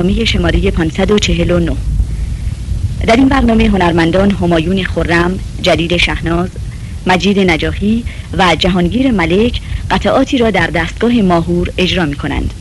برنامه شماره 549 در این برنامه هنرمندان همایون خرم، جلیل شهناز، مجید نجاهی و جهانگیر ملک قطعاتی را در دستگاه ماهور اجرا می کنند.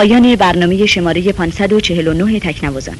پایان برنامه شماره 549 تکنوازان.